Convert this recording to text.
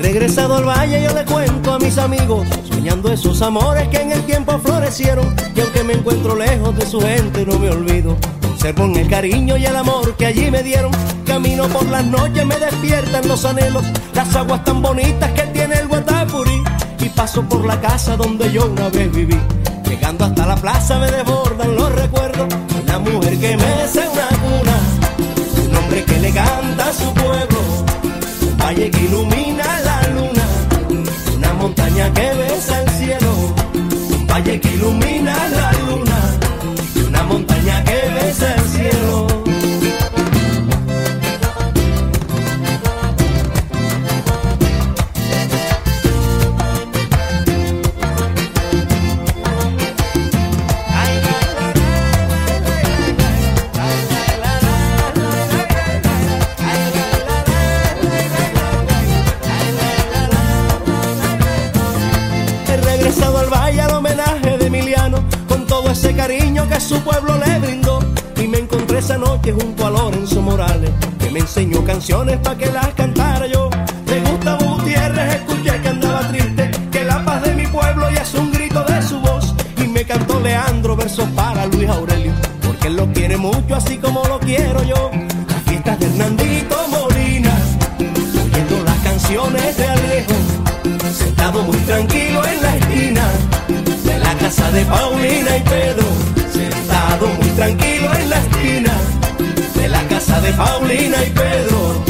al valle yo le cuento a mis amigos, soñando esos amores que en el tiempo florecieron. Y aunque me encuentro lejos de su gente, no me olvido. Conservo en el cariño y el amor que allí me dieron. Camino por las noches, me despiertan los anhelos, las aguas tan bonitas que tiene el Guatapurí. Y paso por la casa donde yo una vez viví. Llegando hasta la plaza me desbordan los recuerdos. Al valle al homenaje de Emiliano con todo ese cariño que su pueblo le brindó. Y me encontré esa noche junto a Lorenzo Morales, que me enseñó canciones para que las cantara yo. De Gustavo Gutiérrez escuché que andaba triste, que la paz de mi pueblo ya es un grito de su voz. Y me cantó Leandro versos para Luis Aurelio, porque él lo quiere mucho así como lo casa de Paulina y Pedro, sentado muy tranquilo en la esquina de la casa de Paulina y Pedro,